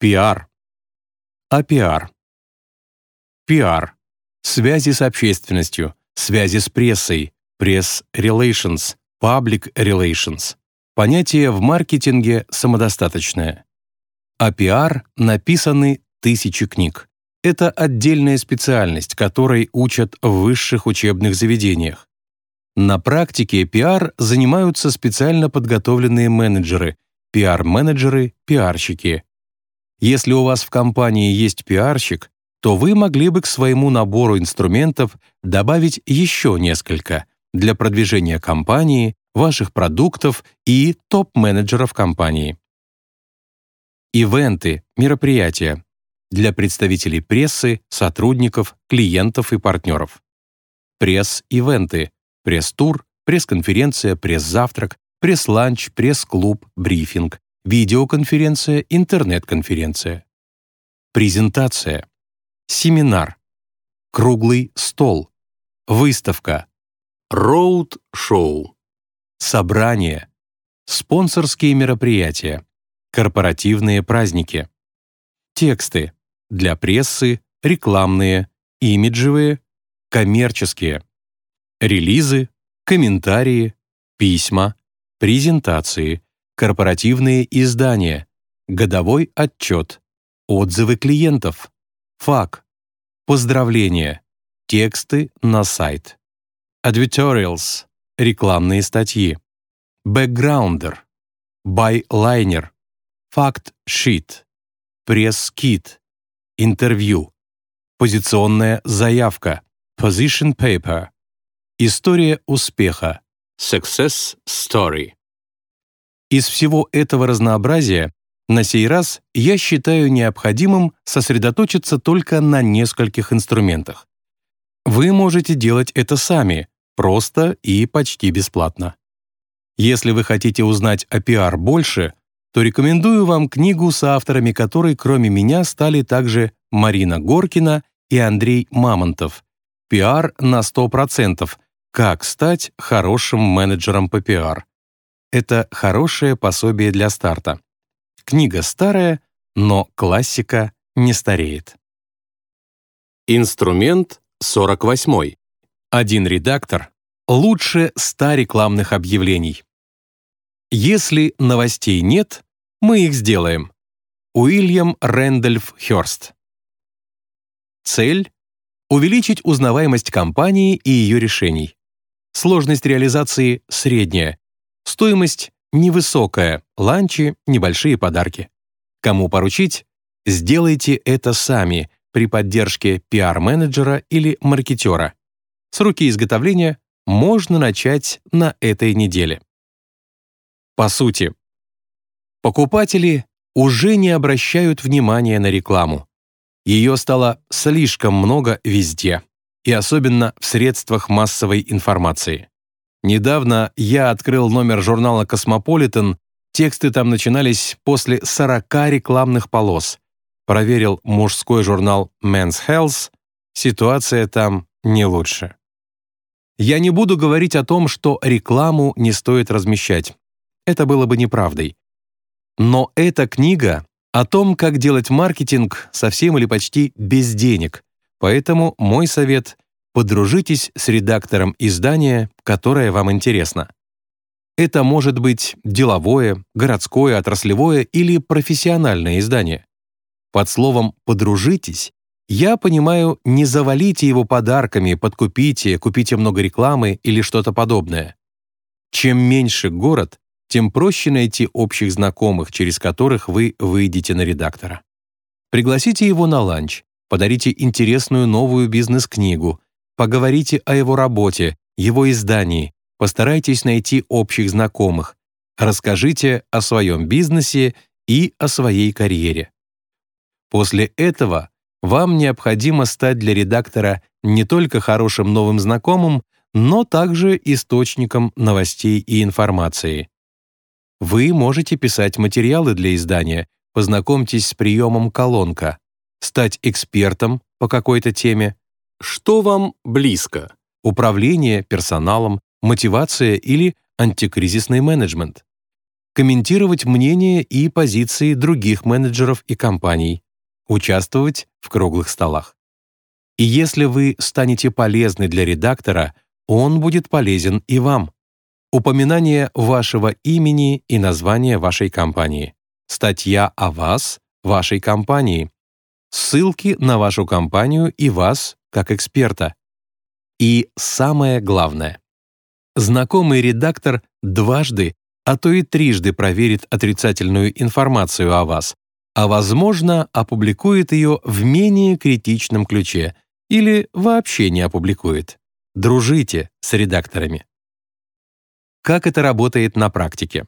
Пиар. АПиар. Пиар. Связи с общественностью, связи с прессой, пресс-relations, public relations. Понятие в маркетинге самодостаточное. О пиар написаны тысячи книг. Это отдельная специальность, которой учат в высших учебных заведениях. На практике пиар занимаются специально подготовленные менеджеры, пиар-менеджеры, пиарщики. Если у вас в компании есть пиарщик, то вы могли бы к своему набору инструментов добавить еще несколько для продвижения компании, ваших продуктов и топ-менеджеров компании. Ивенты, мероприятия для представителей прессы, сотрудников, клиентов и партнеров. Пресс-ивенты, пресс-тур, пресс-конференция, пресс-завтрак, пресс-ланч, пресс-клуб, брифинг, видеоконференция, интернет-конференция. Презентация. Семинар. Круглый стол. Выставка. Роуд-шоу. Собрание. Спонсорские мероприятия. Корпоративные праздники. Тексты для прессы, рекламные, имиджевые, коммерческие. Релизы, комментарии, письма, презентации, корпоративные издания, годовой отчет, отзывы клиентов, фак, поздравления, тексты на сайт. Advertorials — рекламные статьи. Backgrounder, Байлайнер, Факт-шит, Пресс-кит, Интервью, Позиционная заявка, Position paper, История успеха, Success story. Из всего этого разнообразия на сей раз я считаю необходимым сосредоточиться только на нескольких инструментах. Вы можете делать это сами, просто и почти бесплатно. Если вы хотите узнать о пиар больше, то рекомендую вам книгу с авторами которой, кроме меня, стали также Марина Горкина и Андрей Мамонтов «Пиар на 100%. Как стать хорошим менеджером по пиар». Это хорошее пособие для старта. Книга старая, но классика не стареет. Инструмент 48. Один редактор лучше 100 рекламных объявлений. Если новостей нет, мы их сделаем. Уильям Рэндольф Хёрст. Цель — увеличить узнаваемость компании и ее решений. Сложность реализации средняя. Стоимость невысокая, ланчи, небольшие подарки. Кому поручить? Сделайте это сами при поддержке пиар-менеджера или маркетера. Сроки изготовления можно начать на этой неделе. По сути, покупатели уже не обращают внимания на рекламу. Ее стало слишком много везде, и особенно в средствах массовой информации. Недавно я открыл номер журнала «Cosmopolitan», тексты там начинались после 40 рекламных полос. Проверил мужской журнал Men's Health, ситуация там не лучше. Я не буду говорить о том, что рекламу не стоит размещать это было бы неправдой. Но эта книга о том, как делать маркетинг совсем или почти без денег, поэтому мой совет — подружитесь с редактором издания, которое вам интересно. Это может быть деловое, городское, отраслевое или профессиональное издание. Под словом «подружитесь» я понимаю, не завалите его подарками, подкупите, купите много рекламы или что-то подобное. Чем меньше город, тем проще найти общих знакомых, через которых вы выйдете на редактора. Пригласите его на ланч, подарите интересную новую бизнес-книгу, поговорите о его работе, его издании, постарайтесь найти общих знакомых, расскажите о своем бизнесе и о своей карьере. После этого вам необходимо стать для редактора не только хорошим новым знакомым, но также источником новостей и информации. Вы можете писать материалы для издания, познакомьтесь с приемом колонка, стать экспертом по какой-то теме. Что вам близко? Управление персоналом, мотивация или антикризисный менеджмент? комментировать мнения и позиции других менеджеров и компаний, участвовать в круглых столах. И если вы станете полезны для редактора, он будет полезен и вам. Упоминание вашего имени и названия вашей компании. Статья о вас, вашей компании. Ссылки на вашу компанию и вас, как эксперта. И самое главное. Знакомый редактор дважды, а то и трижды проверит отрицательную информацию о вас, а, возможно, опубликует ее в менее критичном ключе или вообще не опубликует. Дружите с редакторами. Как это работает на практике?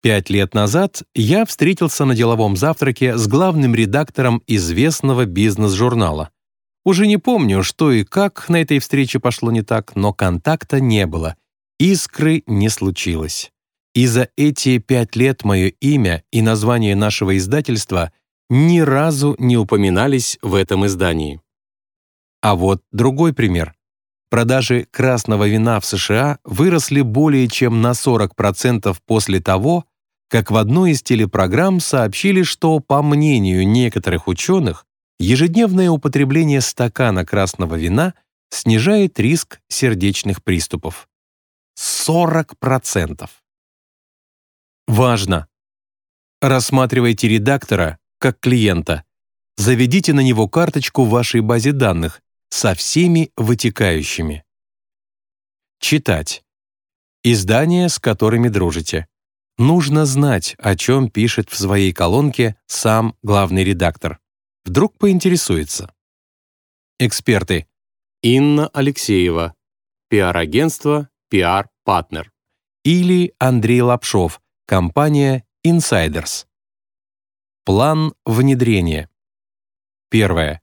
Пять лет назад я встретился на деловом завтраке с главным редактором известного бизнес-журнала. Уже не помню, что и как на этой встрече пошло не так, но контакта не было, искры не случилось. И за эти пять лет мое имя и название нашего издательства ни разу не упоминались в этом издании. А вот другой пример. Продажи красного вина в США выросли более чем на 40% после того, как в одной из телепрограмм сообщили, что, по мнению некоторых ученых, ежедневное употребление стакана красного вина снижает риск сердечных приступов. 40%. Важно! Рассматривайте редактора как клиента. Заведите на него карточку в вашей базе данных со всеми вытекающими. Читать. Издания, с которыми дружите. Нужно знать, о чем пишет в своей колонке сам главный редактор. Вдруг поинтересуется. Эксперты. Инна Алексеева. Пиар-агентство PR-партнер. Или Андрей Лапшов, Компания Insiders. План внедрения. Первое.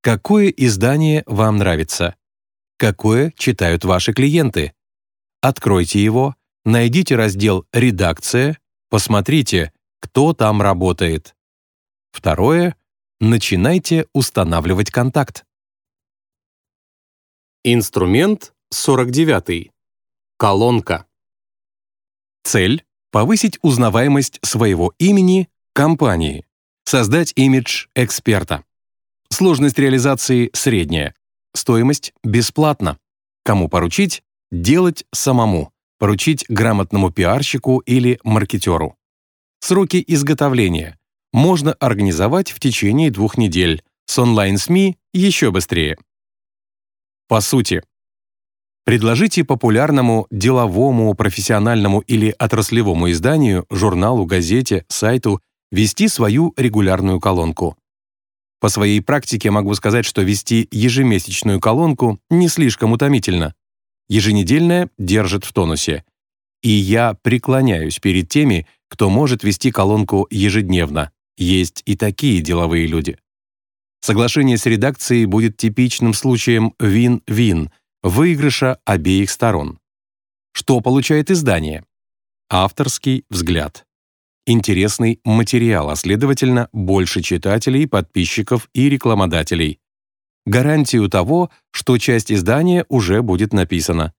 Какое издание вам нравится? Какое читают ваши клиенты? Откройте его, найдите раздел «Редакция», посмотрите, кто там работает. Второе. Начинайте устанавливать контакт. Инструмент 49. Колонка. Цель повысить узнаваемость своего имени компании, создать имидж эксперта. Сложность реализации средняя, стоимость бесплатно. Кому поручить? Делать самому, поручить грамотному пиарщику или маркетеру. Сроки изготовления можно организовать в течение двух недель, с онлайн-СМИ еще быстрее. По сути, Предложите популярному деловому, профессиональному или отраслевому изданию, журналу, газете, сайту вести свою регулярную колонку. По своей практике могу сказать, что вести ежемесячную колонку не слишком утомительно. Еженедельная держит в тонусе. И я преклоняюсь перед теми, кто может вести колонку ежедневно. Есть и такие деловые люди. Соглашение с редакцией будет типичным случаем вин-вин — выигрыша обеих сторон. Что получает издание? Авторский взгляд. Интересный материал, а следовательно, больше читателей, подписчиков и рекламодателей. Гарантию того, что часть издания уже будет написана.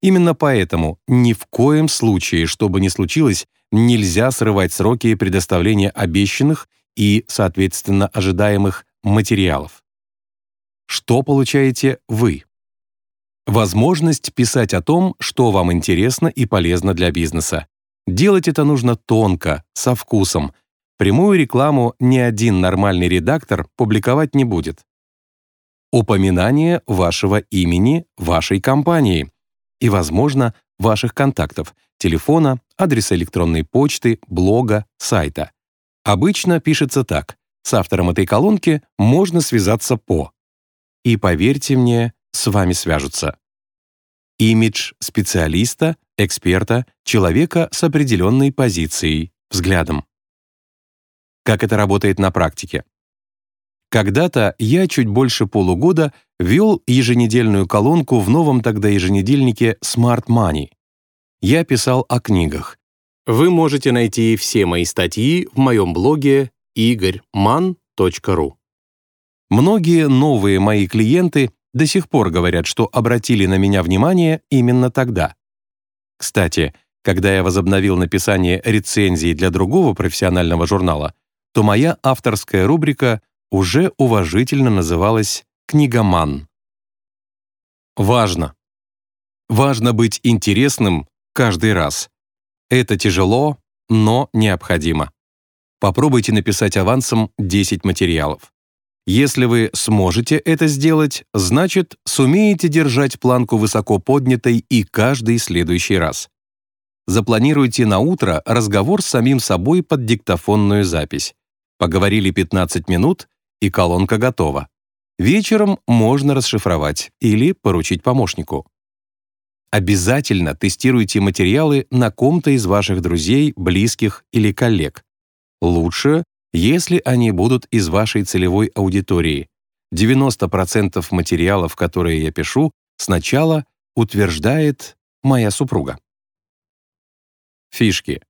Именно поэтому ни в коем случае, что бы ни случилось, нельзя срывать сроки предоставления обещанных и, соответственно, ожидаемых материалов. Что получаете вы? Возможность писать о том, что вам интересно и полезно для бизнеса. Делать это нужно тонко, со вкусом. Прямую рекламу ни один нормальный редактор публиковать не будет. Упоминание вашего имени, вашей компании и, возможно, ваших контактов, телефона, адреса электронной почты, блога, сайта. Обычно пишется так. С автором этой колонки можно связаться по. И поверьте мне, с вами свяжутся. Имидж специалиста, эксперта, человека с определенной позицией, взглядом. Как это работает на практике? Когда-то я чуть больше полугода вел еженедельную колонку в новом тогда еженедельнике Smart Money. Я писал о книгах. Вы можете найти все мои статьи в моем блоге igorman.ru. Многие новые мои клиенты до сих пор говорят, что обратили на меня внимание именно тогда. Кстати, Когда я возобновил написание рецензий для другого профессионального журнала, то моя авторская рубрика уже уважительно называлась «Книгоман». Важно. Важно быть интересным каждый раз. Это тяжело, но необходимо. Попробуйте написать авансом 10 материалов. Если вы сможете это сделать, значит, сумеете держать планку высоко поднятой и каждый следующий раз. Запланируйте на утро разговор с самим собой под диктофонную запись. Поговорили 15 минут, и колонка готова. Вечером можно расшифровать или поручить помощнику. Обязательно тестируйте материалы на ком-то из ваших друзей, близких или коллег. Лучше, если они будут из вашей целевой аудитории. 90% материалов, которые я пишу, сначала утверждает моя супруга. Фишки.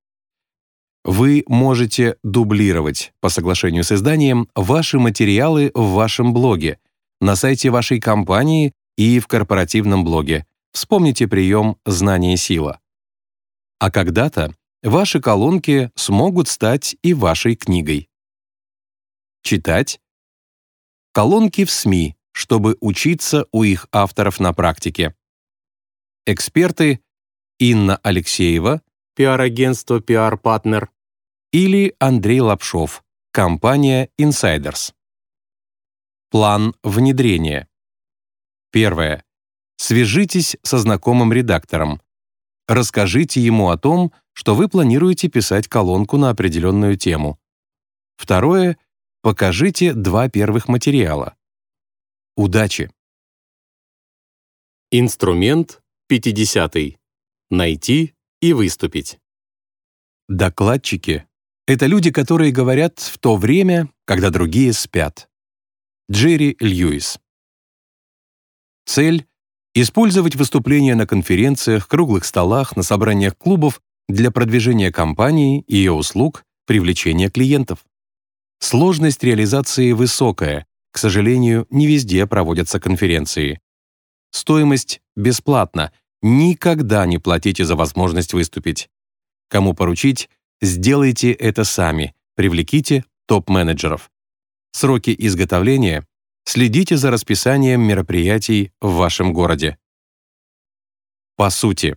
Вы можете дублировать по соглашению с изданием ваши материалы в вашем блоге, на сайте вашей компании и в корпоративном блоге. Вспомните прием «Знание – сила». А когда-то ваши колонки смогут стать и вашей книгой. Читать. Колонки в СМИ, чтобы учиться у их авторов на практике. Эксперты Инна Алексеева, пиар-агентство Partner, или Андрей Лапшов, компания Insiders. План внедрения. Первое. Свяжитесь со знакомым редактором. Расскажите ему о том, что вы планируете писать колонку на определенную тему. Второе. Покажите два первых материала. Удачи! Инструмент 50. Найти и выступить. Докладчики это люди, которые говорят в то время, когда другие спят. Джерри Льюис. Цель — использовать выступления на конференциях, круглых столах, на собраниях клубов для продвижения компании и ее услуг, привлечения клиентов. Сложность реализации высокая, к сожалению, не везде проводятся конференции. Стоимость бесплатна, никогда не платите за возможность выступить. Кому поручить, Сделайте это сами, привлеките топ-менеджеров. Сроки изготовления следите за расписанием мероприятий в вашем городе. По сути.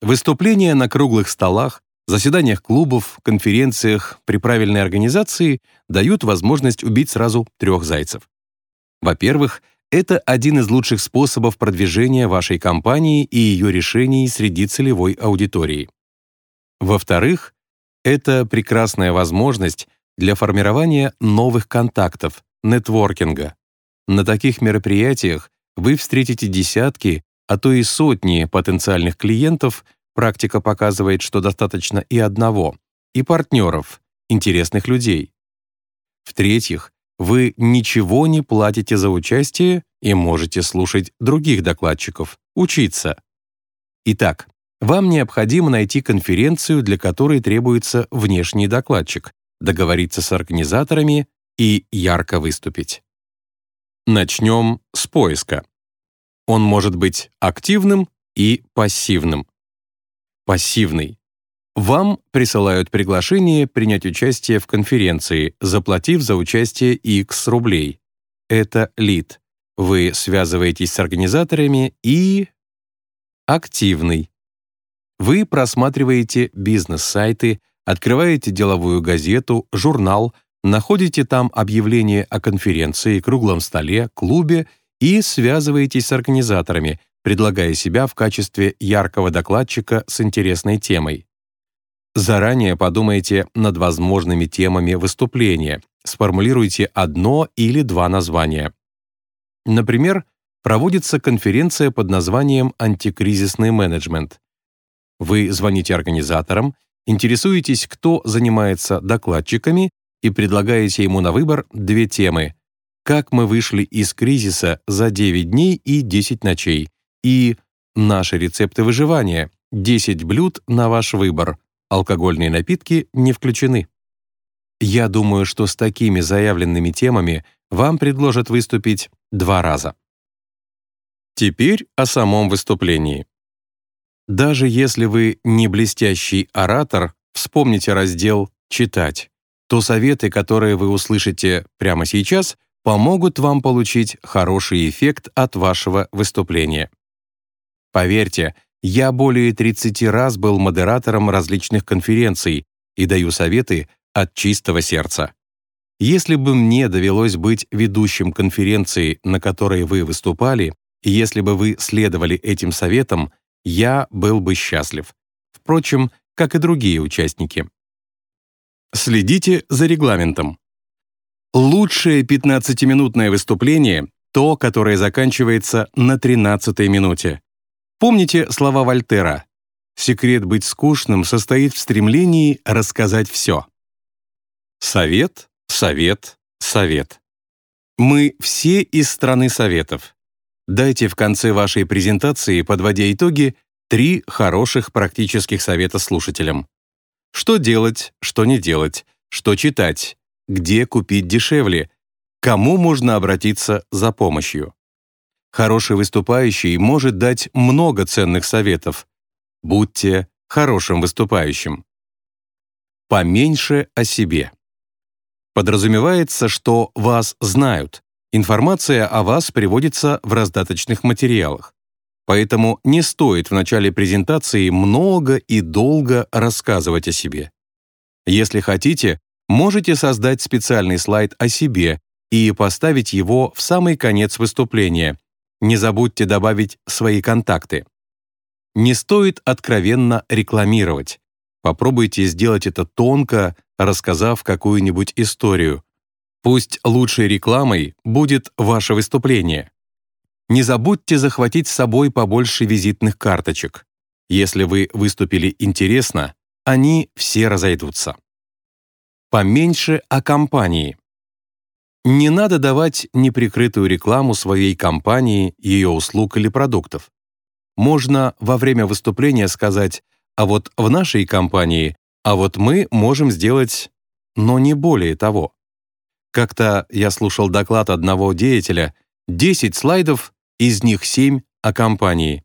Выступления на круглых столах, заседаниях клубов, конференциях при правильной организации дают возможность убить сразу трех зайцев. Во-первых, это один из лучших способов продвижения вашей компании и ее решений среди целевой аудитории. Во-вторых, это прекрасная возможность для формирования новых контактов, нетворкинга. На таких мероприятиях вы встретите десятки, а то и сотни потенциальных клиентов, практика показывает, что достаточно и одного, и партнеров, интересных людей. В-третьих, вы ничего не платите за участие и можете слушать других докладчиков, учиться. Итак, вам необходимо найти конференцию, для которой требуется внешний докладчик, договориться с организаторами и ярко выступить. Начнем с поиска. Он может быть активным и пассивным. Пассивный. Вам присылают приглашение принять участие в конференции, заплатив за участие X рублей. Это лид. Вы связываетесь с организаторами и... Активный. Вы просматриваете бизнес-сайты, открываете деловую газету, журнал, находите там объявление о конференции, круглом столе, клубе и связываетесь с организаторами, предлагая себя в качестве яркого докладчика с интересной темой. Заранее подумайте над возможными темами выступления, сформулируйте одно или два названия. Например, проводится конференция под названием «Антикризисный менеджмент». Вы звоните организаторам, интересуетесь, кто занимается докладчиками и предлагаете ему на выбор две темы «Как мы вышли из кризиса за 9 дней и 10 ночей» и «Наши рецепты выживания. 10 блюд на ваш выбор. Алкогольные напитки не включены». Я думаю, что с такими заявленными темами вам предложат выступить два раза. Теперь о самом выступлении. Даже если вы не блестящий оратор, вспомните раздел «Читать», то советы, которые вы услышите прямо сейчас, помогут вам получить хороший эффект от вашего выступления. Поверьте, я более 30 раз был модератором различных конференций и даю советы от чистого сердца. Если бы мне довелось быть ведущим конференции, на которой вы выступали, и если бы вы следовали этим советам, я был бы счастлив. Впрочем, как и другие участники. Следите за регламентом. Лучшее 15-минутное выступление — то, которое заканчивается на 13-й минуте. Помните слова Вольтера «Секрет быть скучным состоит в стремлении рассказать все». Совет, совет, совет. Мы все из страны советов. Дайте в конце вашей презентации, подводя итоги, три хороших практических совета слушателям. Что делать, что не делать, что читать, где купить дешевле, кому можно обратиться за помощью. Хороший выступающий может дать много ценных советов. Будьте хорошим выступающим. Поменьше о себе. Подразумевается, что вас знают. Информация о вас приводится в раздаточных материалах. Поэтому не стоит в начале презентации много и долго рассказывать о себе. Если хотите, можете создать специальный слайд о себе и поставить его в самый конец выступления. Не забудьте добавить свои контакты. Не стоит откровенно рекламировать. Попробуйте сделать это тонко, рассказав какую-нибудь историю. Пусть лучшей рекламой будет ваше выступление. Не забудьте захватить с собой побольше визитных карточек. Если вы выступили интересно, они все разойдутся. Поменьше о компании. Не надо давать неприкрытую рекламу своей компании, ее услуг или продуктов. Можно во время выступления сказать «а вот в нашей компании, а вот мы можем сделать...» но не более того. Как-то я слушал доклад одного деятеля, 10 слайдов, из них 7 о компании.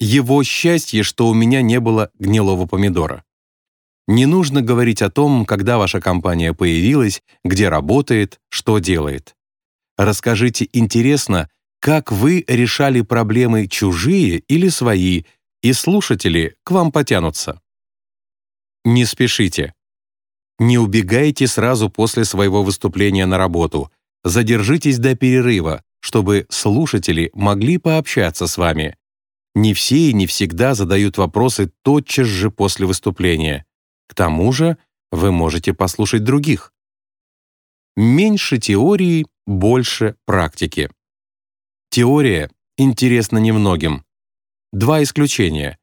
Его счастье, что у меня не было гнилого помидора. Не нужно говорить о том, когда ваша компания появилась, где работает, что делает. Расскажите интересно, как вы решали проблемы чужие или свои, и слушатели к вам потянутся. Не спешите. Не убегайте сразу после своего выступления на работу. Задержитесь до перерыва, чтобы слушатели могли пообщаться с вами. Не все и не всегда задают вопросы тотчас же после выступления. К тому же вы можете послушать других. Меньше теории, больше практики. Теория интересна немногим. Два исключения.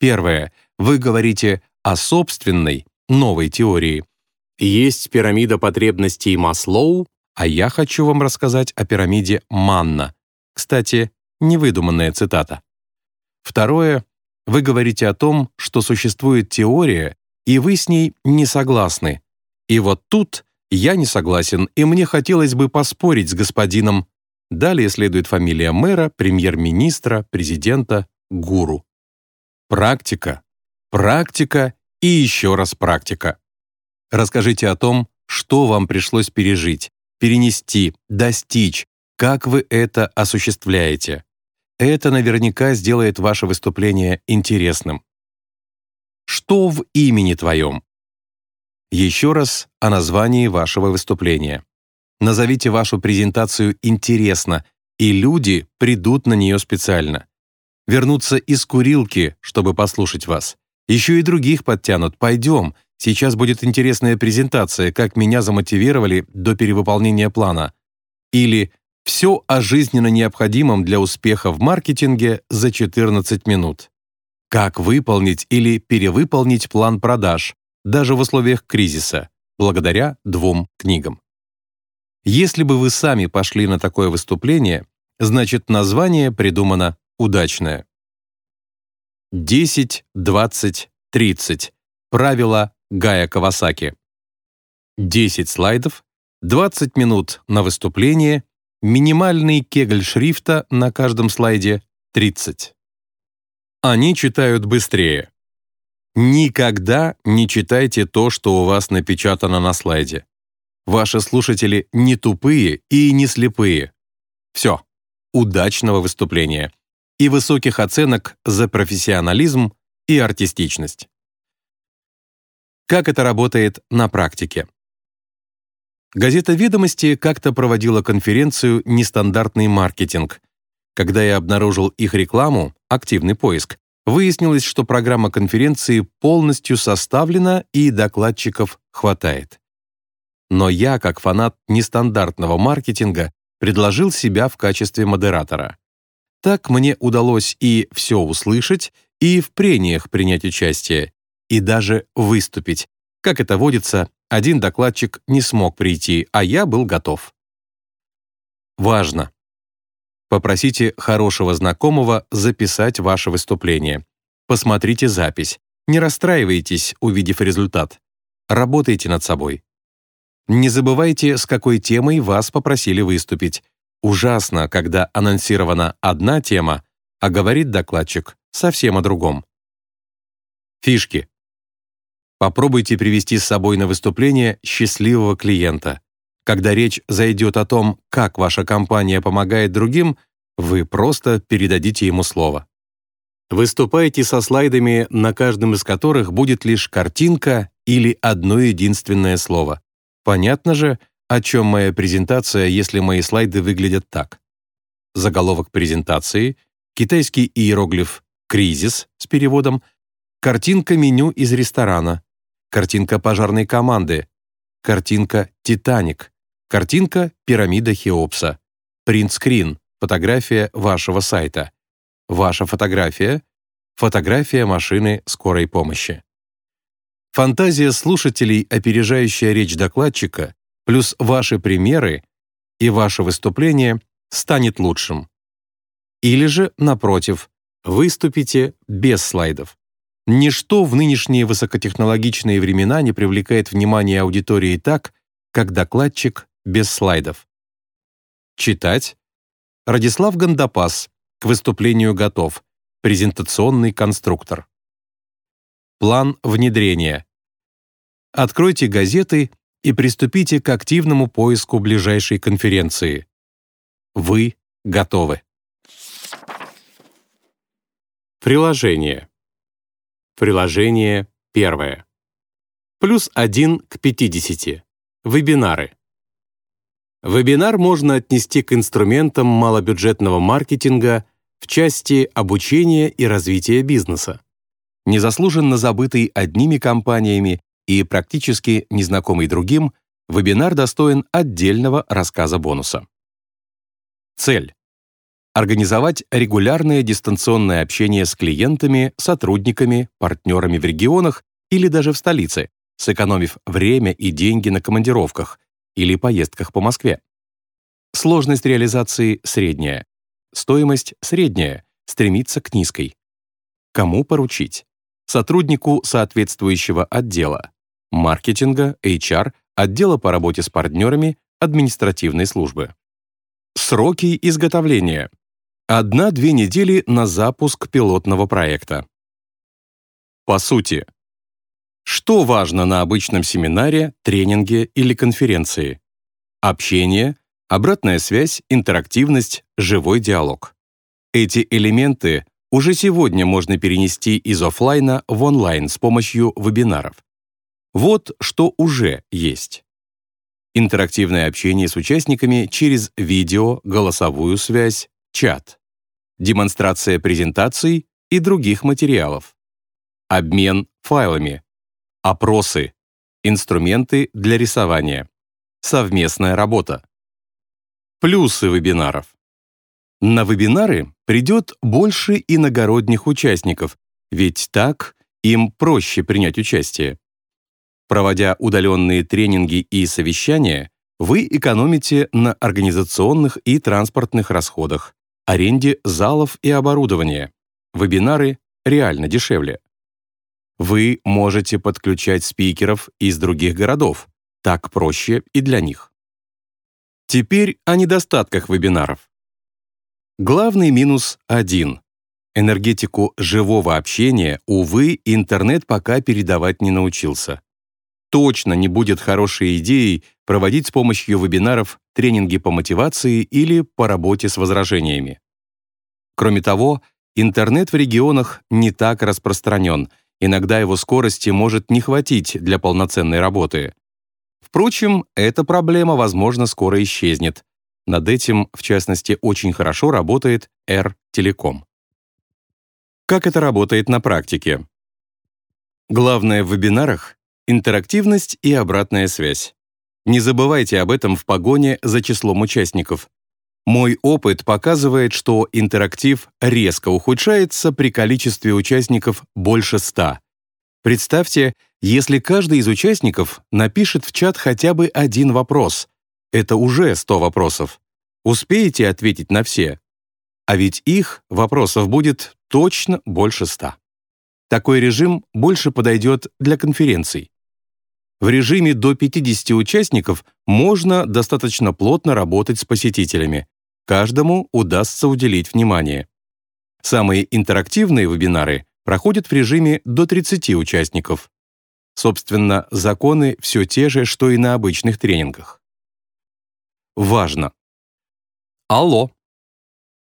Первое. Вы говорите о собственной, новой теории. Есть пирамида потребностей Маслоу, а я хочу вам рассказать о пирамиде Манна. Кстати, невыдуманная цитата. Второе. Вы говорите о том, что существует теория, и вы с ней не согласны. И вот тут я не согласен, и мне хотелось бы поспорить с господином. Далее следует фамилия мэра, премьер-министра, президента, гуру. Практика, практика и еще раз практика. Расскажите о том, что вам пришлось пережить, перенести, достичь, как вы это осуществляете. Это наверняка сделает ваше выступление интересным. Что в имени твоем? Еще раз о названии вашего выступления. Назовите вашу презентацию интересно, и люди придут на нее специально. Вернутся из курилки, чтобы послушать вас. Еще и других подтянут. Пойдем, сейчас будет интересная презентация, как меня замотивировали до перевыполнения плана. Или «Все о жизненно необходимом для успеха в маркетинге за 14 минут». Как выполнить или перевыполнить план продаж, даже в условиях кризиса, благодаря двум книгам. Если бы вы сами пошли на такое выступление, значит название придумано удачное. 10, 20, 30. Правило Гая Кавасаки. 10 слайдов, 20 минут на выступление, минимальный кегль шрифта на каждом слайде 30. Они читают быстрее. Никогда не читайте то, что у вас напечатано на слайде. Ваши слушатели не тупые и не слепые. Все. Удачного выступления. И высоких оценок за профессионализм и артистичность. Как это работает на практике? Газета «Ведомости» как-то проводила конференцию «Нестандартный маркетинг». Когда я обнаружил их рекламу, активный поиск, выяснилось, что программа конференции полностью составлена и докладчиков хватает. Но я, как фанат нестандартного маркетинга, предложил себя в качестве модератора. Так мне удалось и все услышать, и в прениях принять участие, и даже выступить. Как это водится, один докладчик не смог прийти, а я был готов. Важно. Попросите хорошего знакомого записать ваше выступление. Посмотрите запись. Не расстраивайтесь, увидев результат. Работайте над собой. Не забывайте, с какой темой вас попросили выступить. Ужасно, когда анонсирована одна тема, а говорит докладчик совсем о другом. Фишки. Попробуйте привести с собой на выступление счастливого клиента. Когда речь зайдет о том, как ваша компания помогает другим, вы просто передадите ему слово. Выступайте со слайдами, на каждом из которых будет лишь картинка или одно единственное слово. Понятно же, о чем моя презентация, если мои слайды выглядят так. Заголовок презентации, китайский иероглиф «кризис» с переводом, картинка меню из ресторана, картинка пожарной команды, картинка «Титаник», Картинка «Пирамида Хеопса». Принтскрин – фотография вашего сайта. Ваша фотография – фотография машины скорой помощи. Фантазия слушателей, опережающая речь докладчика, плюс ваши примеры и ваше выступление станет лучшим. Или же, напротив, выступите без слайдов. Ничто в нынешние высокотехнологичные времена не привлекает внимание аудитории так, как докладчик без слайдов. Читать. Радислав Гандапас. К выступлению готов. Презентационный конструктор. План внедрения. Откройте газеты и приступите к активному поиску ближайшей конференции. Вы готовы. Приложение. Приложение первое. Плюс 1 к 50. Вебинары. Вебинар можно отнести к инструментам малобюджетного маркетинга в части обучения и развития бизнеса. Незаслуженно забытый одними компаниями и практически незнакомый другим, вебинар достоин отдельного рассказа бонуса. Цель. Организовать регулярное дистанционное общение с клиентами, сотрудниками, партнерами в регионах или даже в столице, сэкономив время и деньги на командировках, или поездках по Москве. Сложность реализации средняя. Стоимость средняя, стремится к низкой. Кому поручить? Сотруднику соответствующего отдела, маркетинга, HR, отдела по работе с партнерами, административной службы. Сроки изготовления. Одна-две недели на запуск пилотного проекта. По сути, что важно на обычном семинаре, тренинге или конференции? Общение, обратная связь, интерактивность, живой диалог. Эти элементы уже сегодня можно перенести из офлайна в онлайн с помощью вебинаров. Вот что уже есть. Интерактивное общение с участниками через видео, голосовую связь, чат. Демонстрация презентаций и других материалов. Обмен файлами, опросы, инструменты для рисования, совместная работа. Плюсы вебинаров. На вебинары придет больше иногородних участников, ведь так им проще принять участие. Проводя удаленные тренинги и совещания, вы экономите на организационных и транспортных расходах, аренде залов и оборудования. Вебинары реально дешевле. Вы можете подключать спикеров из других городов. Так проще и для них. Теперь о недостатках вебинаров. Главный минус один. Энергетику живого общения, увы, интернет пока передавать не научился. Точно не будет хорошей идеей проводить с помощью вебинаров тренинги по мотивации или по работе с возражениями. Кроме того, интернет в регионах не так распространен, иногда его скорости может не хватить для полноценной работы. Впрочем, эта проблема, возможно, скоро исчезнет. Над этим, в частности, очень хорошо работает R-Телеком. Как это работает на практике? Главное в вебинарах — интерактивность и обратная связь. Не забывайте об этом в погоне за числом участников. Мой опыт показывает, что интерактив резко ухудшается при количестве участников больше 100. Представьте, если каждый из участников напишет в чат хотя бы один вопрос. Это уже 100 вопросов. Успеете ответить на все? А ведь их вопросов будет точно больше ста. Такой режим больше подойдет для конференций. В режиме до 50 участников можно достаточно плотно работать с посетителями. Каждому удастся уделить внимание. Самые интерактивные вебинары проходят в режиме до 30 участников. Собственно, законы все те же, что и на обычных тренингах. Важно! Алло!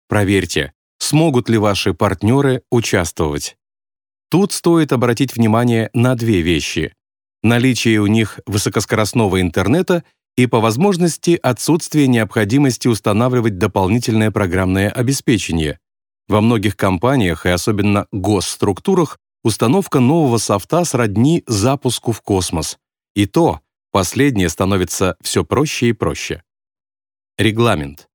Проверьте, смогут ли ваши партнеры участвовать. Тут стоит обратить внимание на две вещи. Наличие у них высокоскоростного интернета и, по возможности, отсутствие необходимости устанавливать дополнительное программное обеспечение. Во многих компаниях и особенно госструктурах установка нового софта сродни запуску в космос. И то, последнее становится все проще и проще. Регламент.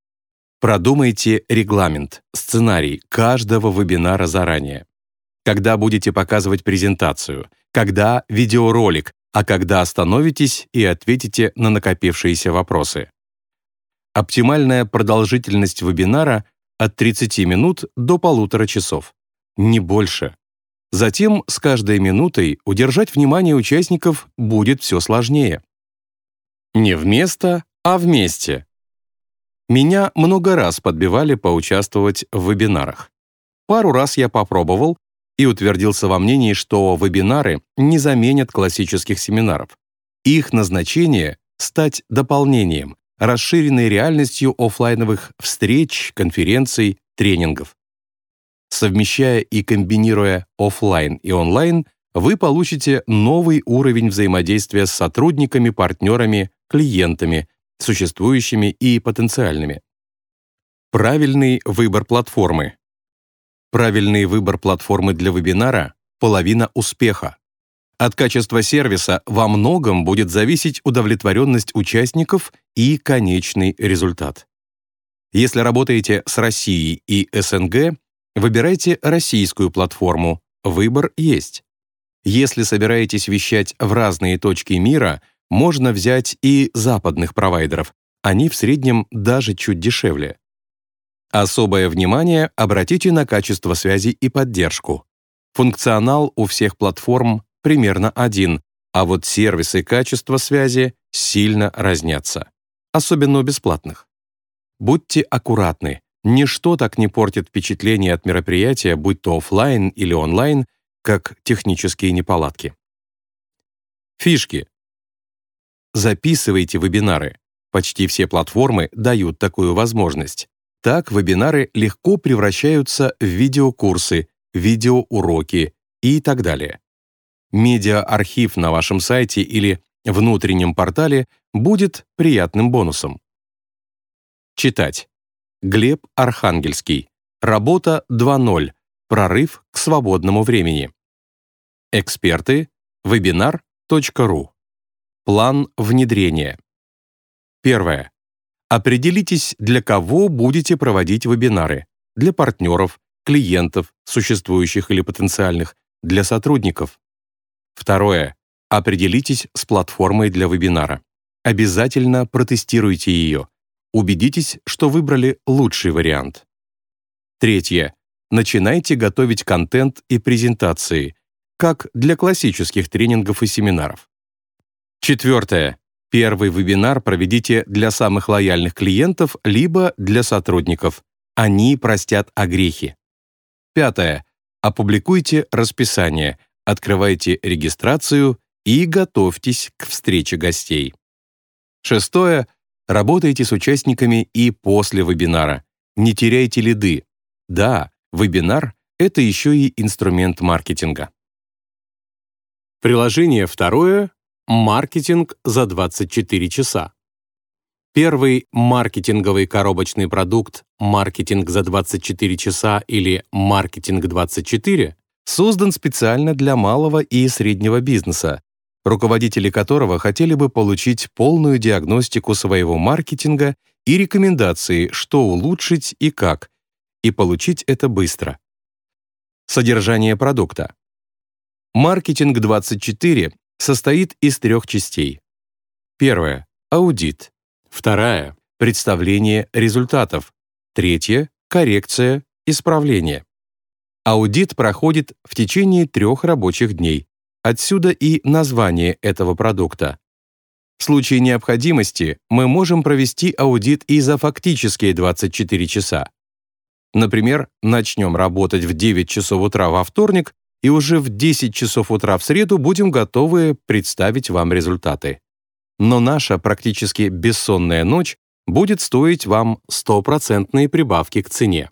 Продумайте регламент, сценарий каждого вебинара заранее. Когда будете показывать презентацию, когда видеоролик, а когда остановитесь и ответите на накопившиеся вопросы. Оптимальная продолжительность вебинара от 30 минут до полутора часов. Не больше. Затем с каждой минутой удержать внимание участников будет все сложнее. Не вместо, а вместе. Меня много раз подбивали поучаствовать в вебинарах. Пару раз я попробовал и утвердился во мнении, что вебинары не заменят классических семинаров. Их назначение — стать дополнением, расширенной реальностью офлайновых встреч, конференций, тренингов. Совмещая и комбинируя офлайн и онлайн, вы получите новый уровень взаимодействия с сотрудниками, партнерами, клиентами, существующими и потенциальными. Правильный выбор платформы. Правильный выбор платформы для вебинара — половина успеха. От качества сервиса во многом будет зависеть удовлетворенность участников и конечный результат. Если работаете с Россией и СНГ, выбирайте российскую платформу, выбор есть. Если собираетесь вещать в разные точки мира, можно взять и западных провайдеров, они в среднем даже чуть дешевле. Особое внимание обратите на качество связи и поддержку. Функционал у всех платформ примерно один, а вот сервис и качество связи сильно разнятся, особенно у бесплатных. Будьте аккуратны, ничто так не портит впечатление от мероприятия, будь то офлайн или онлайн, как технические неполадки. Фишки. Записывайте вебинары. Почти все платформы дают такую возможность. Так вебинары легко превращаются в видеокурсы, видеоуроки и так далее. Медиа-архив на вашем сайте или внутреннем портале будет приятным бонусом. Читать. Глеб Архангельский. Работа 2.0. Прорыв к свободному времени. Эксперты. Вебинар.ру. План внедрения. Первое. Определитесь, для кого будете проводить вебинары. Для партнеров, клиентов, существующих или потенциальных, для сотрудников. Второе. Определитесь с платформой для вебинара. Обязательно протестируйте ее. Убедитесь, что выбрали лучший вариант. Третье. Начинайте готовить контент и презентации, как для классических тренингов и семинаров. Четвертое. Первый вебинар проведите для самых лояльных клиентов либо для сотрудников. Они простят огрехи. Пятое. Опубликуйте расписание, открывайте регистрацию и готовьтесь к встрече гостей. Шестое. Работайте с участниками и после вебинара. Не теряйте лиды. Да, вебинар — это еще и инструмент маркетинга. Приложение второе — маркетинг за 24 часа. Первый маркетинговый коробочный продукт «Маркетинг за 24 часа» или «Маркетинг 24» создан специально для малого и среднего бизнеса, руководители которого хотели бы получить полную диагностику своего маркетинга и рекомендации, что улучшить и как, и получить это быстро. Содержание продукта. Маркетинг 24 состоит из трех частей. Первое — аудит. Вторая — представление результатов. Третья — коррекция, исправление. Аудит проходит в течение трех рабочих дней. Отсюда и название этого продукта. В случае необходимости мы можем провести аудит и за фактические 24 часа. Например, начнем работать в 9 часов утра во вторник и уже в 10 часов утра в среду будем готовы представить вам результаты но наша практически бессонная ночь будет стоить вам стопроцентные прибавки к цене.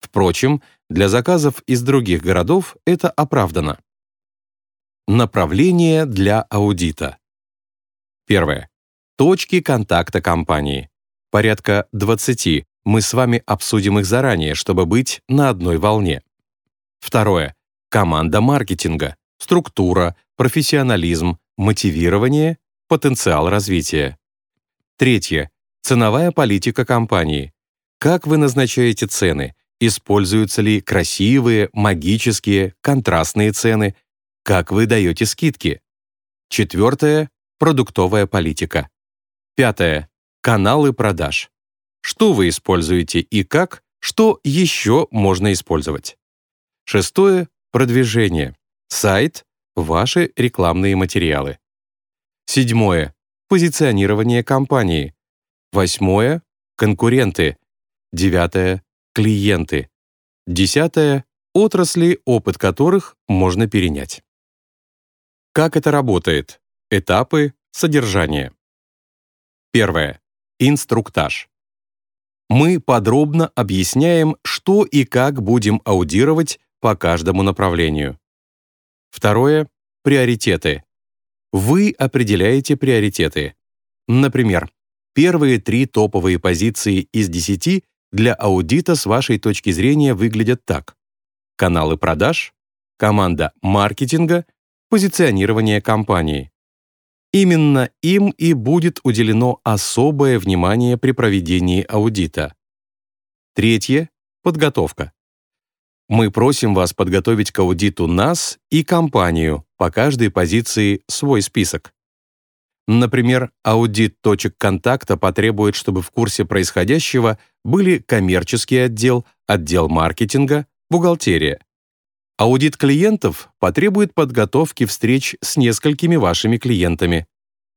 Впрочем, для заказов из других городов это оправдано. Направление для аудита. Первое. Точки контакта компании. Порядка 20. Мы с вами обсудим их заранее, чтобы быть на одной волне. Второе. Команда маркетинга. Структура, профессионализм, мотивирование потенциал развития. Третье. Ценовая политика компании. Как вы назначаете цены? Используются ли красивые, магические, контрастные цены? Как вы даете скидки? Четвертое. Продуктовая политика. Пятое. Каналы продаж. Что вы используете и как, что еще можно использовать? Шестое. Продвижение. Сайт, ваши рекламные материалы. Седьмое. Позиционирование компании. Восьмое. Конкуренты. Девятое. Клиенты. Десятое. Отрасли, опыт которых можно перенять. Как это работает? Этапы, содержание. Первое. Инструктаж. Мы подробно объясняем, что и как будем аудировать по каждому направлению. Второе. Приоритеты. Вы определяете приоритеты. Например, первые три топовые позиции из 10 для аудита с вашей точки зрения выглядят так. Каналы продаж, команда маркетинга, позиционирование компании. Именно им и будет уделено особое внимание при проведении аудита. Третье — подготовка. Мы просим вас подготовить к аудиту нас и компанию, по каждой позиции свой список. Например, аудит точек контакта потребует, чтобы в курсе происходящего были коммерческий отдел, отдел маркетинга, бухгалтерия. Аудит клиентов потребует подготовки встреч с несколькими вашими клиентами.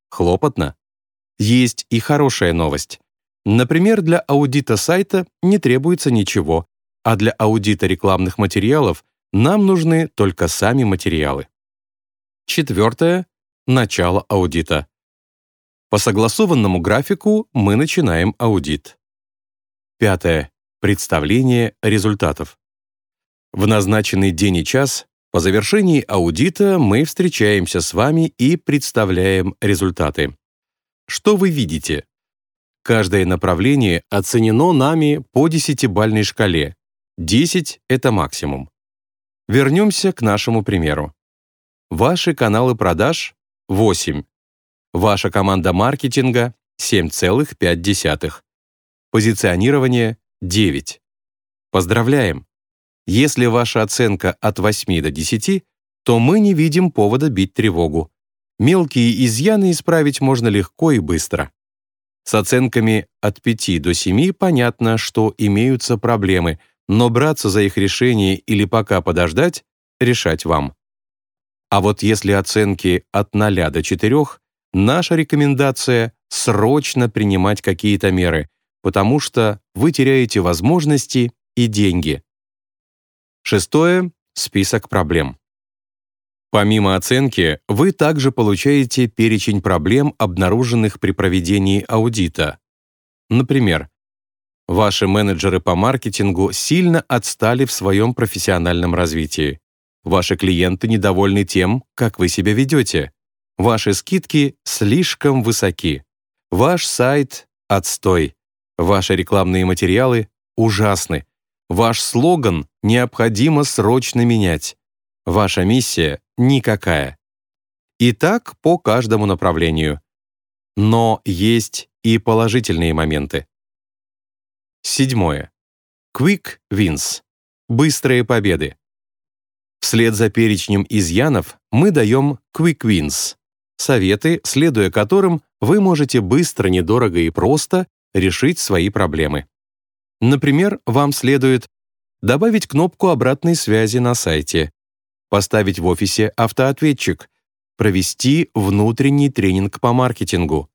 Хлопотно? Есть и хорошая новость. Например, для аудита сайта не требуется ничего, а для аудита рекламных материалов нам нужны только сами материалы. Четвертое — начало аудита. По согласованному графику мы начинаем аудит. Пятое — представление результатов. В назначенный день и час по завершении аудита мы встречаемся с вами и представляем результаты. Что вы видите? Каждое направление оценено нами по десятибальной шкале. 10 — это максимум. Вернемся к нашему примеру. Ваши каналы продаж — 8. Ваша команда маркетинга — 7,5. Позиционирование — 9. Поздравляем! Если ваша оценка от 8 до 10, то мы не видим повода бить тревогу. Мелкие изъяны исправить можно легко и быстро. С оценками от 5 до 7 понятно, что имеются проблемы, но браться за их решение или пока подождать — решать вам. А вот если оценки от 0 до 4, наша рекомендация — срочно принимать какие-то меры, потому что вы теряете возможности и деньги. Шестое — список проблем. Помимо оценки, вы также получаете перечень проблем, обнаруженных при проведении аудита. Например, ваши менеджеры по маркетингу сильно отстали в своем профессиональном развитии. Ваши клиенты недовольны тем, как вы себя ведете. Ваши скидки слишком высоки. Ваш сайт — отстой. Ваши рекламные материалы ужасны. Ваш слоган необходимо срочно менять. Ваша миссия никакая. И так по каждому направлению. Но есть и положительные моменты. Седьмое. Quick wins. Быстрые победы. Вслед за перечнем изъянов мы даем quick wins. Советы, следуя которым вы можете быстро, недорого и просто решить свои проблемы. Например, вам следует добавить кнопку обратной связи на сайте, поставить в офисе автоответчик, провести внутренний тренинг по маркетингу,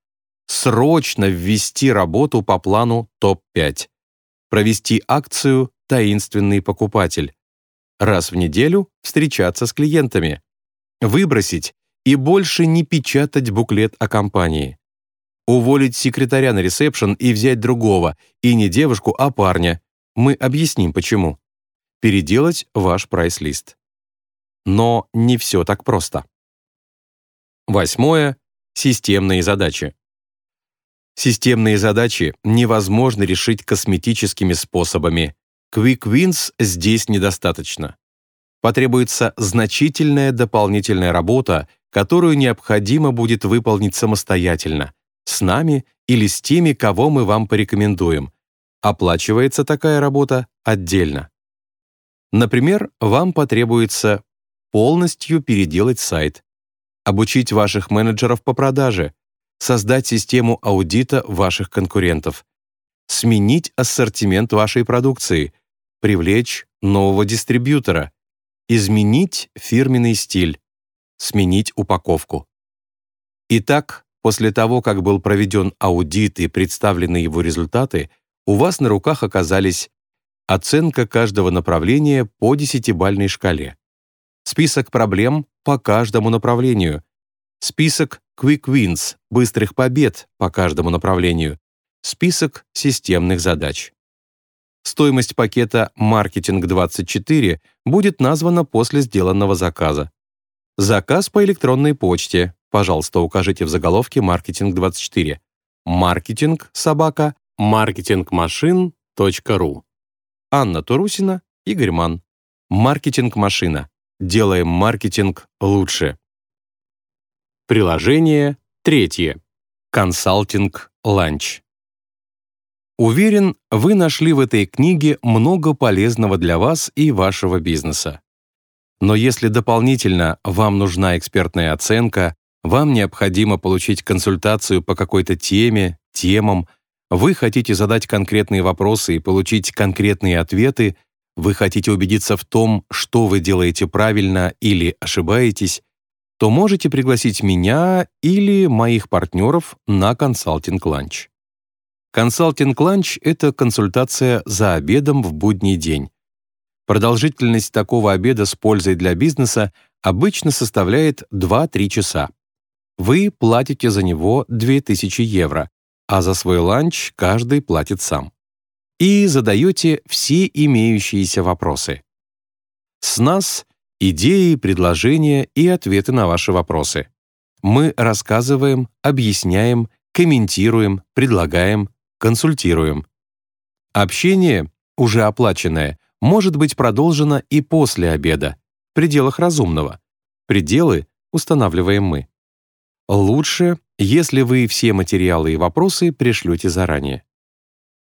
срочно ввести работу по плану ТОП-5, провести акцию «Таинственный покупатель», раз в неделю встречаться с клиентами, выбросить и больше не печатать буклет о компании, уволить секретаря на ресепшн и взять другого, и не девушку, а парня. Мы объясним, почему. Переделать ваш прайс-лист. Но не все так просто. Восьмое. Системные задачи. Системные задачи невозможно решить косметическими способами. Quick wins здесь недостаточно. Потребуется значительная дополнительная работа, которую необходимо будет выполнить самостоятельно, с нами или с теми, кого мы вам порекомендуем. Оплачивается такая работа отдельно. Например, вам потребуется полностью переделать сайт, обучить ваших менеджеров по продаже, создать систему аудита ваших конкурентов, сменить ассортимент вашей продукции, привлечь нового дистрибьютора, изменить фирменный стиль, сменить упаковку. Итак, после того, как был проведен аудит и представлены его результаты, у вас на руках оказались оценка каждого направления по десятибальной шкале, список проблем по каждому направлению, список quick wins, быстрых побед по каждому направлению, список системных задач. Стоимость пакета «Маркетинг 24» будет названа после сделанного заказа. Заказ по электронной почте. Пожалуйста, укажите в заголовке «Маркетинг 24». Маркетинг, собака, маркетингмашин.ру. Анна Турусина, Игорь Ман. Маркетинг-машина. Делаем маркетинг лучше. Приложение третье. Консалтинг ланч. Уверен, вы нашли в этой книге много полезного для вас и вашего бизнеса. Но если дополнительно вам нужна экспертная оценка, вам необходимо получить консультацию по какой-то теме, темам, вы хотите задать конкретные вопросы и получить конкретные ответы, вы хотите убедиться в том, что вы делаете правильно или ошибаетесь, то можете пригласить меня или моих партнеров на консалтинг-ланч. Консалтинг-ланч — это консультация за обедом в будний день. Продолжительность такого обеда с пользой для бизнеса обычно составляет 2-3 часа. Вы платите за него 2000 евро, а за свой ланч каждый платит сам и задаете все имеющиеся вопросы. С нас идеи, предложения и ответы на ваши вопросы. Мы рассказываем, объясняем, комментируем, предлагаем, консультируем. Общение, уже оплаченное, может быть продолжено и после обеда, в пределах разумного. Пределы устанавливаем мы. Лучше, если вы все материалы и вопросы пришлете заранее.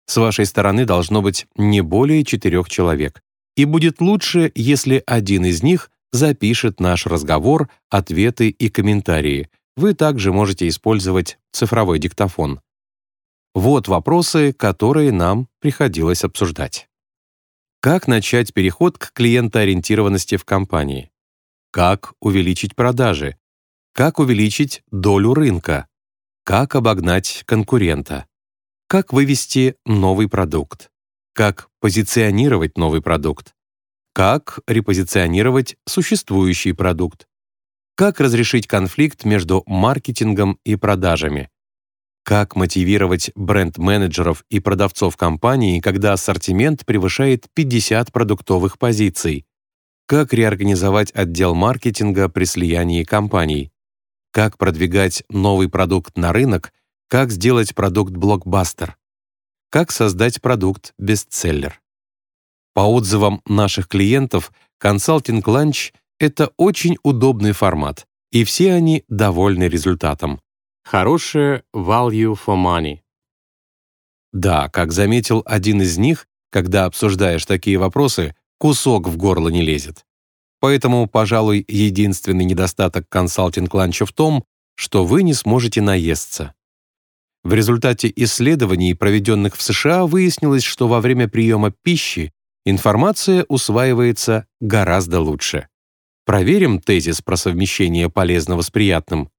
С вашей стороны должно быть не более четырех человек. И будет лучше, если один из них запишет наш разговор, ответы и комментарии. Вы также можете использовать цифровой диктофон. Вот вопросы, которые нам приходилось обсуждать. Как начать переход к клиентоориентированности в компании? Как увеличить продажи? Как увеличить долю рынка? Как обогнать конкурента? Как вывести новый продукт? Как позиционировать новый продукт? как репозиционировать существующий продукт, как разрешить конфликт между маркетингом и продажами, как мотивировать бренд-менеджеров и продавцов компании, когда ассортимент превышает 50 продуктовых позиций, как реорганизовать отдел маркетинга при слиянии компаний, как продвигать новый продукт на рынок, как сделать продукт блокбастер, как создать продукт бестселлер. По отзывам наших клиентов, консалтинг ланч — это очень удобный формат, и все они довольны результатом. Хорошее value for money. Да, как заметил один из них, когда обсуждаешь такие вопросы, кусок в горло не лезет. Поэтому, пожалуй, единственный недостаток консалтинг-ланча в том, что вы не сможете наесться. В результате исследований, проведенных в США, выяснилось, что во время приема пищи информация усваивается гораздо лучше. Проверим тезис про совмещение полезного с приятным.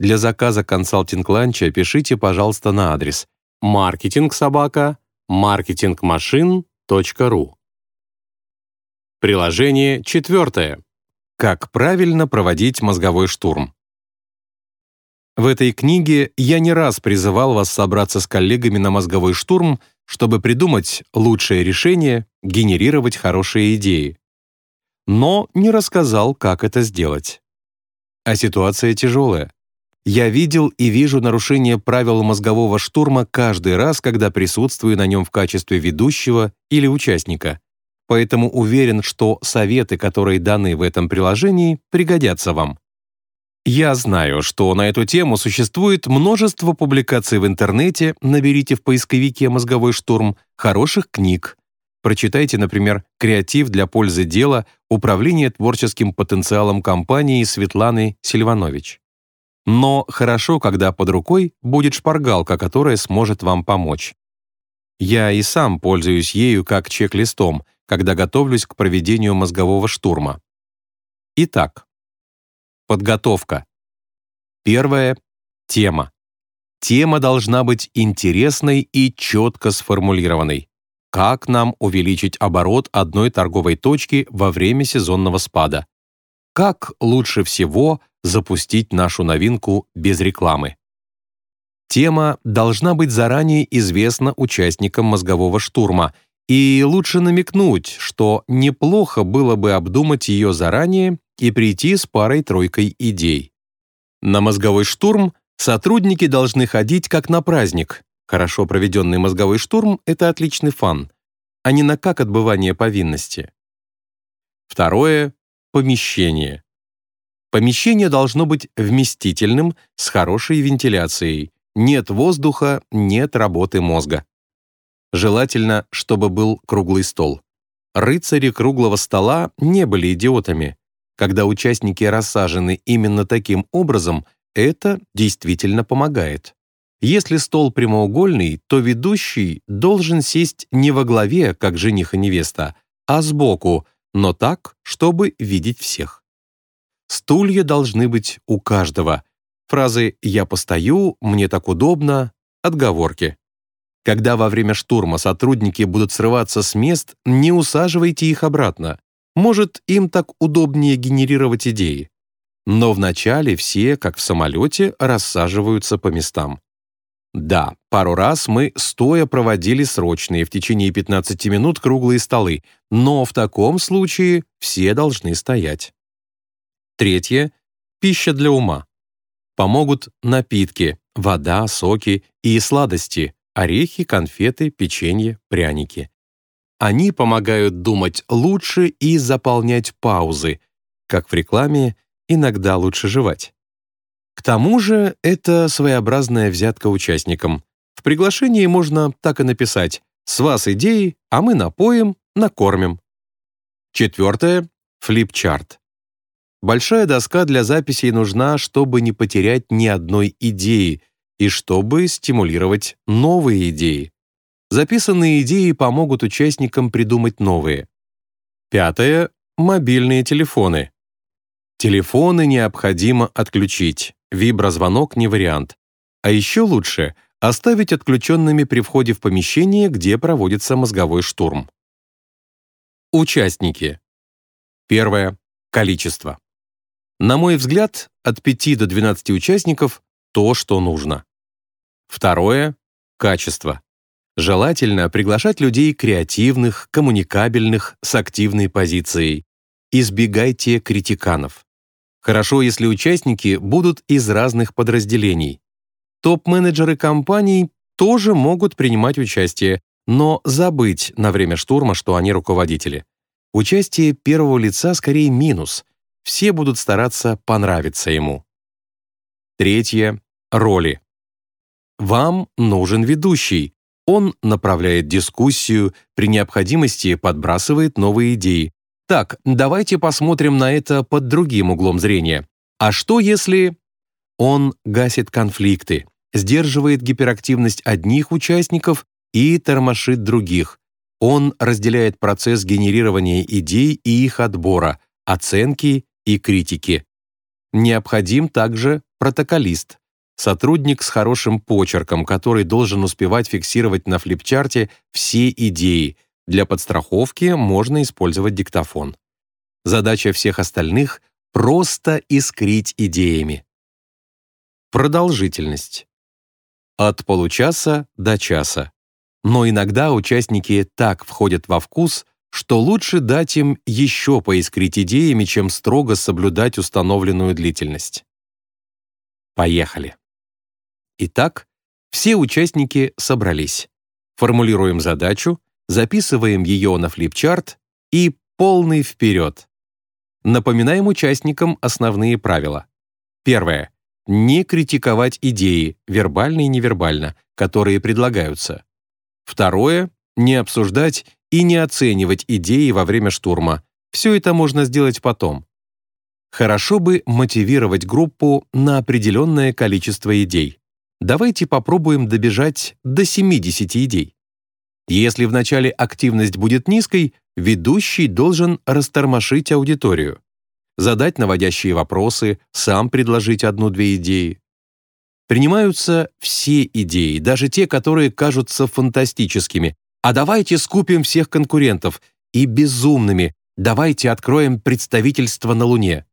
Для заказа консалтинг-ланча пишите, пожалуйста, на адрес маркетингсобака marketingmachine.ru Приложение четвертое. Как правильно проводить мозговой штурм. В этой книге я не раз призывал вас собраться с коллегами на мозговой штурм, чтобы придумать лучшее решение, генерировать хорошие идеи. Но не рассказал, как это сделать. А ситуация тяжелая. Я видел и вижу нарушение правил мозгового штурма каждый раз, когда присутствую на нем в качестве ведущего или участника. Поэтому уверен, что советы, которые даны в этом приложении, пригодятся вам. Я знаю, что на эту тему существует множество публикаций в интернете, наберите в поисковике «Мозговой штурм» хороших книг. Прочитайте, например, «Креатив для пользы дела. Управление творческим потенциалом компании» Светланы Сильванович. Но хорошо, когда под рукой будет шпаргалка, которая сможет вам помочь. Я и сам пользуюсь ею как чек-листом, когда готовлюсь к проведению мозгового штурма. Итак, Подготовка. Первое — тема. Тема должна быть интересной и четко сформулированной. Как нам увеличить оборот одной торговой точки во время сезонного спада? Как лучше всего запустить нашу новинку без рекламы? Тема должна быть заранее известна участникам мозгового штурма, и лучше намекнуть, что неплохо было бы обдумать ее заранее и прийти с парой-тройкой идей. На мозговой штурм сотрудники должны ходить как на праздник. Хорошо проведенный мозговой штурм — это отличный фан, а не на как отбывание повинности. Второе — помещение. Помещение должно быть вместительным, с хорошей вентиляцией. Нет воздуха, нет работы мозга. Желательно, чтобы был круглый стол. Рыцари круглого стола не были идиотами. Когда участники рассажены именно таким образом, это действительно помогает. Если стол прямоугольный, то ведущий должен сесть не во главе, как жених и невеста, а сбоку, но так, чтобы видеть всех. Стулья должны быть у каждого. Фразы «я постою», «мне так удобно», отговорки. Когда во время штурма сотрудники будут срываться с мест, не усаживайте их обратно. Может, им так удобнее генерировать идеи. Но вначале все, как в самолете, рассаживаются по местам. Да, пару раз мы стоя проводили срочные в течение 15 минут круглые столы, но в таком случае все должны стоять. Третье — пища для ума. Помогут напитки, вода, соки и сладости, орехи, конфеты, печенье, пряники. Они помогают думать лучше и заполнять паузы. Как в рекламе, иногда лучше жевать. К тому же это своеобразная взятка участникам. В приглашении можно так и написать «С вас идеи, а мы напоим, накормим». Четвертое — флипчарт. Большая доска для записей нужна, чтобы не потерять ни одной идеи и чтобы стимулировать новые идеи. Записанные идеи помогут участникам придумать новые. Пятое — мобильные телефоны. Телефоны необходимо отключить, виброзвонок не вариант. А еще лучше оставить отключенными при входе в помещение, где проводится мозговой штурм. Участники. Первое. Количество. На мой взгляд, от 5 до 12 участников – то, что нужно. Второе – качество. Желательно приглашать людей креативных, коммуникабельных, с активной позицией. Избегайте критиканов. Хорошо, если участники будут из разных подразделений. Топ-менеджеры компаний тоже могут принимать участие, но забыть на время штурма, что они руководители. Участие первого лица скорее минус. Все будут стараться понравиться ему. Третье. Роли. Вам нужен ведущий. Он направляет дискуссию, при необходимости подбрасывает новые идеи. Так, давайте посмотрим на это под другим углом зрения. А что если... Он гасит конфликты, сдерживает гиперактивность одних участников и тормошит других. Он разделяет процесс генерирования идей и их отбора, оценки и критики. Необходим также протоколист, сотрудник с хорошим почерком, который должен успевать фиксировать на флипчарте все идеи. Для подстраховки можно использовать диктофон. Задача всех остальных — просто искрить идеями. Продолжительность. От получаса до часа. Но иногда участники так входят во вкус, что лучше дать им еще поискрить идеями, чем строго соблюдать установленную длительность. Поехали. Итак, все участники собрались. Формулируем задачу, записываем ее на флипчарт и полный вперед. Напоминаем участникам основные правила. Первое. Не критиковать идеи, вербально и невербально, которые предлагаются. Второе. Не обсуждать и не оценивать идеи во время штурма. Все это можно сделать потом. Хорошо бы мотивировать группу на определенное количество идей. Давайте попробуем добежать до 70 идей. Если вначале активность будет низкой, ведущий должен растормошить аудиторию, задать наводящие вопросы, сам предложить одну-две идеи. Принимаются все идеи, даже те, которые кажутся фантастическими. А давайте скупим всех конкурентов и безумными. Давайте откроем представительство на Луне.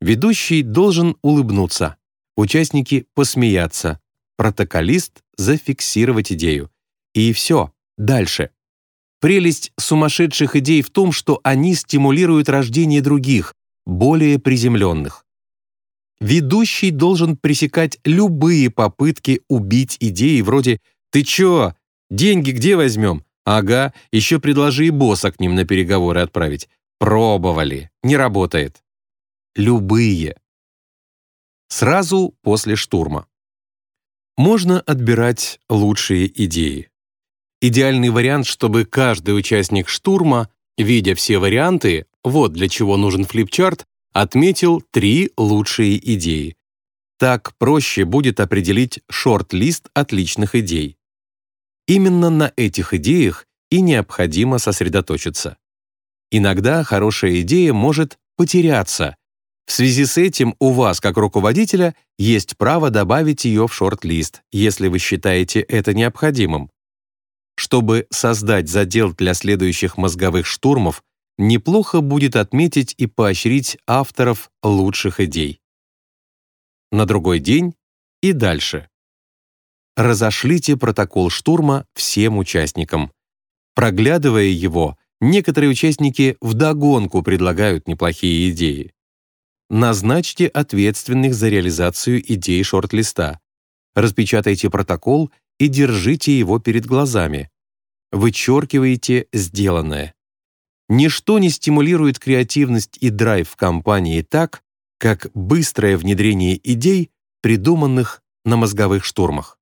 Ведущий должен улыбнуться, участники посмеяться, протоколист зафиксировать идею. И все, дальше. Прелесть сумасшедших идей в том, что они стимулируют рождение других, более приземленных. Ведущий должен пресекать любые попытки убить идеи вроде «Ты чё? Деньги где возьмем? Ага, еще предложи и босса к ним на переговоры отправить. Пробовали, не работает. Любые. Сразу после штурма можно отбирать лучшие идеи. Идеальный вариант, чтобы каждый участник штурма, видя все варианты, вот для чего нужен флипчарт, отметил три лучшие идеи. Так проще будет определить шорт-лист отличных идей. Именно на этих идеях и необходимо сосредоточиться. Иногда хорошая идея может потеряться, в связи с этим у вас, как руководителя, есть право добавить ее в шорт-лист, если вы считаете это необходимым. Чтобы создать задел для следующих мозговых штурмов, неплохо будет отметить и поощрить авторов лучших идей. На другой день и дальше. Разошлите протокол штурма всем участникам. Проглядывая его, некоторые участники вдогонку предлагают неплохие идеи. Назначьте ответственных за реализацию идей шорт-листа. Распечатайте протокол и держите его перед глазами. Вычеркивайте сделанное. Ничто не стимулирует креативность и драйв в компании так, как быстрое внедрение идей, придуманных на мозговых штурмах.